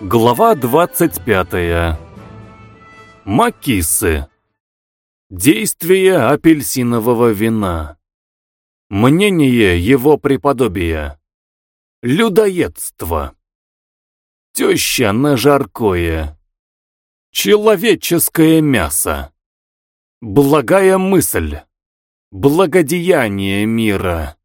Глава 25. Макисы. Действие апельсинового вина. Мнение его преподобия. Людоедство. Теща на жаркое. Человеческое мясо. Благая мысль. Благодеяние мира.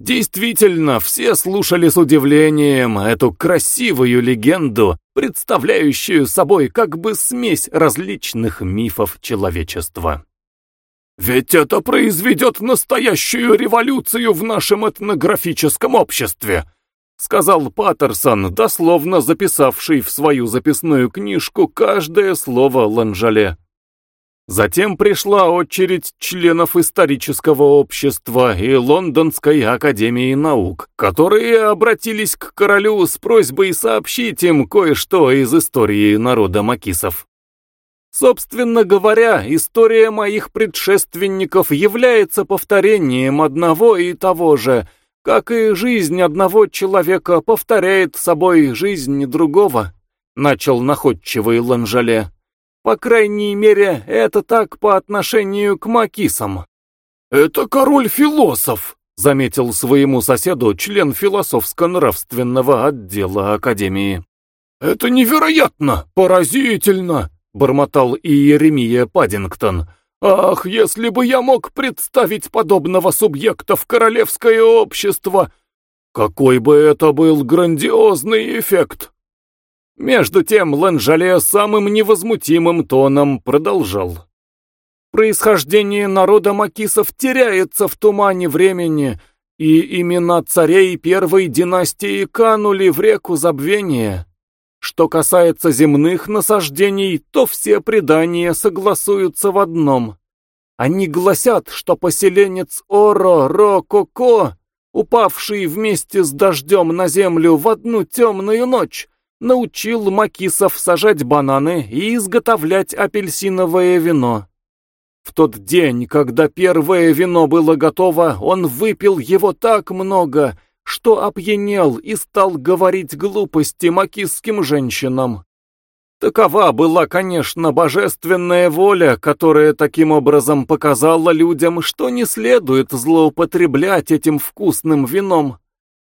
Действительно, все слушали с удивлением эту красивую легенду, представляющую собой как бы смесь различных мифов человечества. «Ведь это произведет настоящую революцию в нашем этнографическом обществе», сказал Паттерсон, дословно записавший в свою записную книжку каждое слово Ланжале. Затем пришла очередь членов исторического общества и Лондонской академии наук, которые обратились к королю с просьбой сообщить им кое-что из истории народа макисов. Собственно говоря, история моих предшественников является повторением одного и того же, как и жизнь одного человека повторяет собой жизнь другого, начал находчивый Ланжале. По крайней мере, это так по отношению к макисам. «Это король-философ», — заметил своему соседу член философско-нравственного отдела Академии. «Это невероятно, поразительно», — бормотал Иеремия Паддингтон. «Ах, если бы я мог представить подобного субъекта в королевское общество! Какой бы это был грандиозный эффект!» Между тем Ланжале самым невозмутимым тоном продолжал. Происхождение народа макисов теряется в тумане времени, и имена царей первой династии канули в реку забвения. Что касается земных насаждений, то все предания согласуются в одном. Они гласят, что поселенец Оро-Ро-Коко, упавший вместе с дождем на землю в одну темную ночь, научил макисов сажать бананы и изготовлять апельсиновое вино. В тот день, когда первое вино было готово, он выпил его так много, что опьянел и стал говорить глупости макисским женщинам. Такова была, конечно, божественная воля, которая таким образом показала людям, что не следует злоупотреблять этим вкусным вином.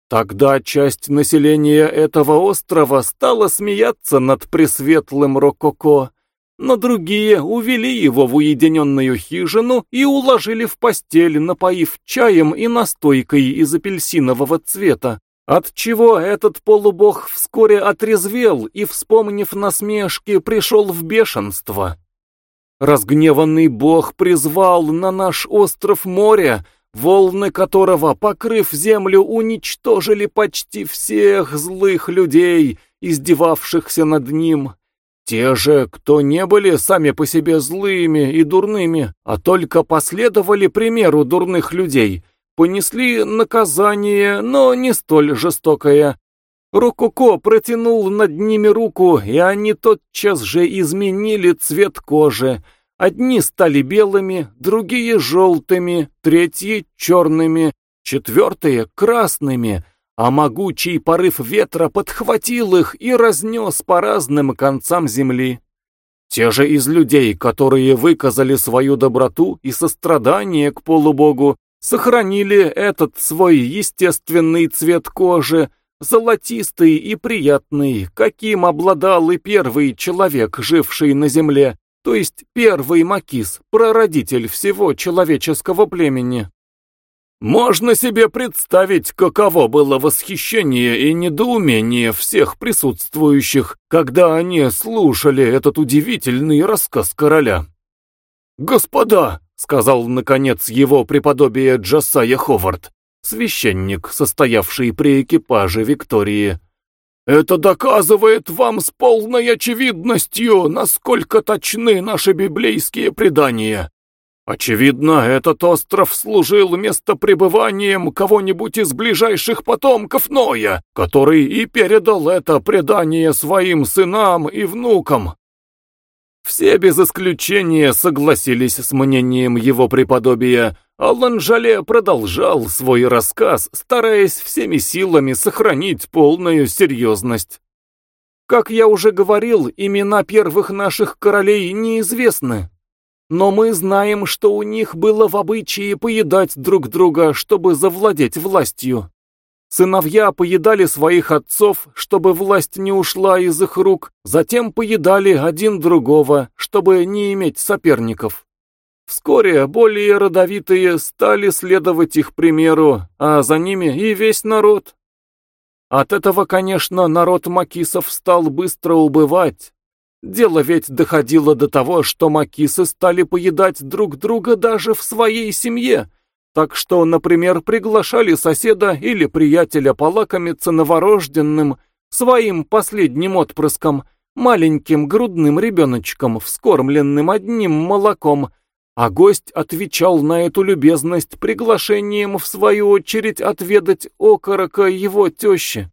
Тогда часть населения этого острова стала смеяться над пресветлым Рококо, но другие увели его в уединенную хижину и уложили в постель, напоив чаем и настойкой из апельсинового цвета, отчего этот полубог вскоре отрезвел и, вспомнив насмешки, пришел в бешенство. Разгневанный бог призвал на наш остров море, волны которого, покрыв землю, уничтожили почти всех злых людей, издевавшихся над ним. Те же, кто не были сами по себе злыми и дурными, а только последовали примеру дурных людей, понесли наказание, но не столь жестокое. Рококо протянул над ними руку, и они тотчас же изменили цвет кожи, Одни стали белыми, другие желтыми, третьи черными, четвертые красными, а могучий порыв ветра подхватил их и разнес по разным концам земли. Те же из людей, которые выказали свою доброту и сострадание к полубогу, сохранили этот свой естественный цвет кожи, золотистый и приятный, каким обладал и первый человек, живший на земле, то есть первый Макис, прародитель всего человеческого племени. Можно себе представить, каково было восхищение и недоумение всех присутствующих, когда они слушали этот удивительный рассказ короля. «Господа!» — сказал, наконец, его преподобие Джасая Ховард, священник, состоявший при экипаже Виктории. Это доказывает вам с полной очевидностью, насколько точны наши библейские предания. Очевидно, этот остров служил местопребыванием кого-нибудь из ближайших потомков Ноя, который и передал это предание своим сынам и внукам. Все без исключения согласились с мнением его преподобия, Аллан Жале продолжал свой рассказ, стараясь всеми силами сохранить полную серьезность. Как я уже говорил, имена первых наших королей неизвестны. Но мы знаем, что у них было в обычае поедать друг друга, чтобы завладеть властью. Сыновья поедали своих отцов, чтобы власть не ушла из их рук, затем поедали один другого, чтобы не иметь соперников. Вскоре более родовитые стали следовать их примеру, а за ними и весь народ. От этого, конечно, народ макисов стал быстро убывать. Дело ведь доходило до того, что макисы стали поедать друг друга даже в своей семье, так что, например, приглашали соседа или приятеля полакомиться новорожденным, своим последним отпрыском, маленьким грудным ребеночком, вскормленным одним молоком, а гость отвечал на эту любезность приглашением, в свою очередь, отведать окорока его тещи.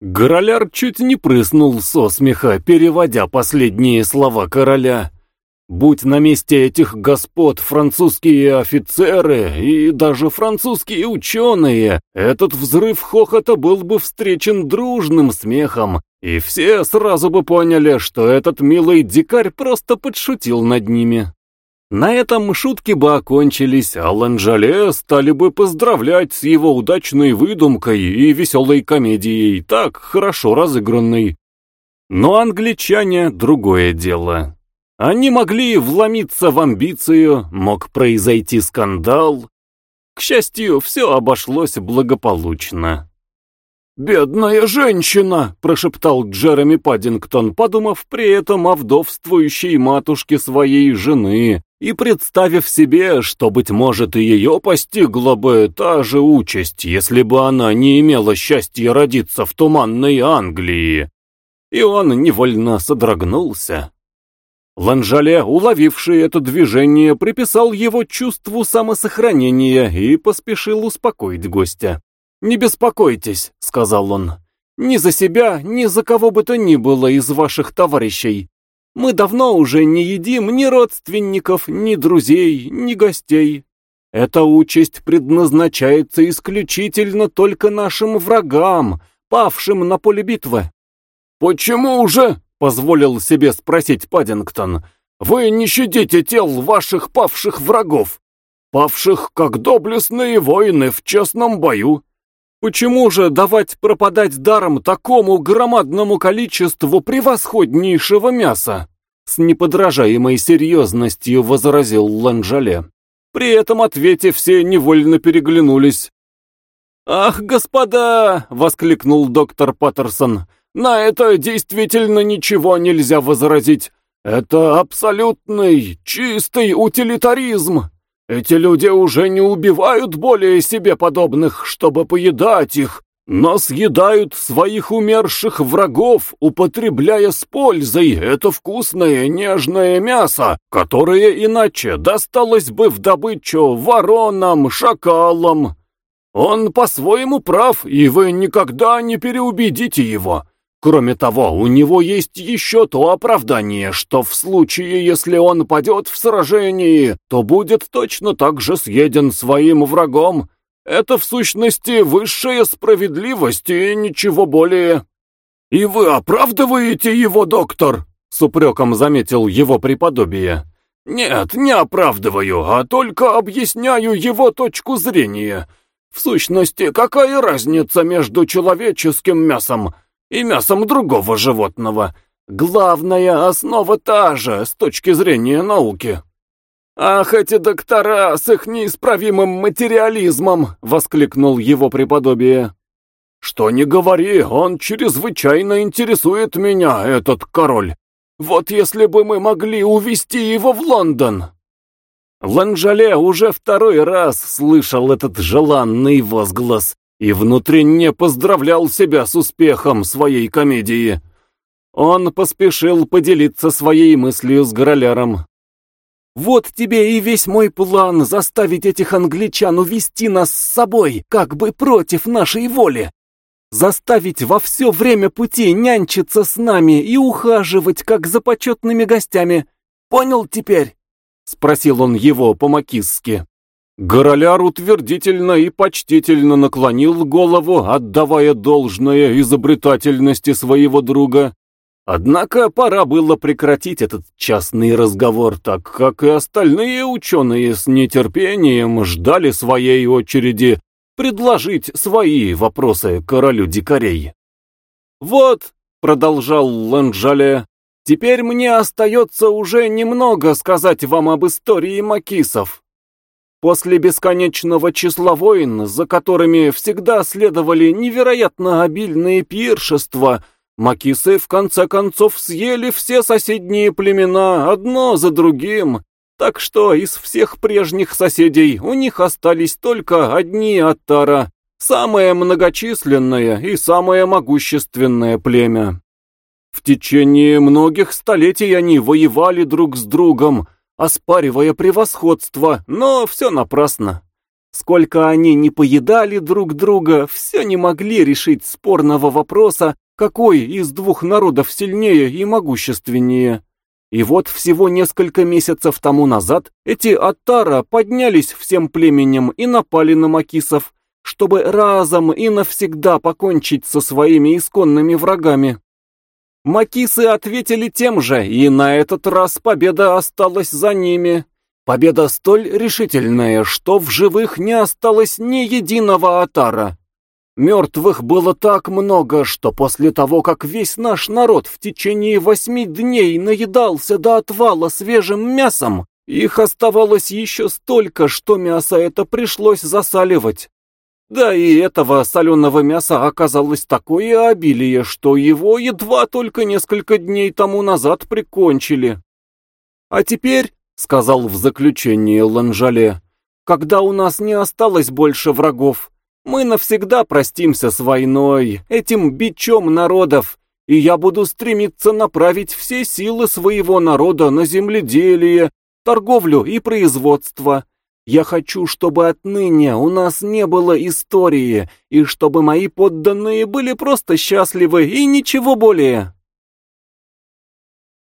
Гороляр чуть не прыснул со смеха, переводя последние слова короля. Будь на месте этих господ французские офицеры и даже французские ученые, этот взрыв хохота был бы встречен дружным смехом, и все сразу бы поняли, что этот милый дикарь просто подшутил над ними. На этом шутки бы окончились, а Ланжале стали бы поздравлять с его удачной выдумкой и веселой комедией, так хорошо разыгранной. Но англичане — другое дело. Они могли вломиться в амбицию, мог произойти скандал. К счастью, все обошлось благополучно. «Бедная женщина!» — прошептал Джереми Паддингтон, подумав при этом о вдовствующей матушке своей жены и представив себе, что, быть может, и ее постигла бы та же участь, если бы она не имела счастья родиться в туманной Англии. И он невольно содрогнулся. Ланжале, уловивший это движение, приписал его чувству самосохранения и поспешил успокоить гостя. «Не беспокойтесь», — сказал он, — «ни за себя, ни за кого бы то ни было из ваших товарищей. Мы давно уже не едим ни родственников, ни друзей, ни гостей. Эта участь предназначается исключительно только нашим врагам, павшим на поле битвы». «Почему же?» — позволил себе спросить Паддингтон. «Вы не щадите тел ваших павших врагов, павших как доблестные воины в честном бою». Почему же давать пропадать даром такому громадному количеству превосходнейшего мяса? С неподражаемой серьезностью возразил Ланжале. При этом ответе все невольно переглянулись. «Ах, господа!» — воскликнул доктор Паттерсон. «На это действительно ничего нельзя возразить. Это абсолютный, чистый утилитаризм. Эти люди уже не убивают более себе подобных, чтобы поедать их, но съедают своих умерших врагов, употребляя с пользой это вкусное нежное мясо, которое иначе досталось бы в добычу воронам, шакалам. Он по-своему прав, и вы никогда не переубедите его. Кроме того, у него есть еще то оправдание, что в случае, если он падет в сражении, то будет точно так же съеден своим врагом. Это в сущности высшая справедливость и ничего более. «И вы оправдываете его, доктор?» — с упреком заметил его преподобие. «Нет, не оправдываю, а только объясняю его точку зрения. В сущности, какая разница между человеческим мясом и мясом другого животного. Главная основа та же с точки зрения науки. «Ах, эти доктора с их неисправимым материализмом!» — воскликнул его преподобие. «Что не говори, он чрезвычайно интересует меня, этот король. Вот если бы мы могли увезти его в Лондон!» Ланжале уже второй раз слышал этот желанный возглас и внутренне поздравлял себя с успехом своей комедии. Он поспешил поделиться своей мыслью с Гороляром. «Вот тебе и весь мой план заставить этих англичан увести нас с собой, как бы против нашей воли. Заставить во все время пути нянчиться с нами и ухаживать, как за почетными гостями. Понял теперь?» — спросил он его по-макисски. Гороляр утвердительно и почтительно наклонил голову, отдавая должное изобретательности своего друга. Однако пора было прекратить этот частный разговор, так как и остальные ученые с нетерпением ждали своей очереди предложить свои вопросы королю дикарей. «Вот», — продолжал Ланжале, — «теперь мне остается уже немного сказать вам об истории макисов. После бесконечного числа войн, за которыми всегда следовали невероятно обильные пиршества, Макисы в конце концов съели все соседние племена одно за другим, так что из всех прежних соседей у них остались только одни Аттара, самое многочисленное и самое могущественное племя. В течение многих столетий они воевали друг с другом, оспаривая превосходство, но все напрасно. Сколько они не поедали друг друга, все не могли решить спорного вопроса какой из двух народов сильнее и могущественнее? И вот всего несколько месяцев тому назад эти Аттара поднялись всем племенем и напали на Макисов, чтобы разом и навсегда покончить со своими исконными врагами. Макисы ответили тем же, и на этот раз победа осталась за ними. Победа столь решительная, что в живых не осталось ни единого Атара. Мертвых было так много, что после того, как весь наш народ в течение восьми дней наедался до отвала свежим мясом, их оставалось еще столько, что мясо это пришлось засаливать. Да и этого соленого мяса оказалось такое обилие, что его едва только несколько дней тому назад прикончили. «А теперь», — сказал в заключении Ланжале, — «когда у нас не осталось больше врагов, мы навсегда простимся с войной, этим бичом народов, и я буду стремиться направить все силы своего народа на земледелие, торговлю и производство. Я хочу, чтобы отныне у нас не было истории, и чтобы мои подданные были просто счастливы и ничего более.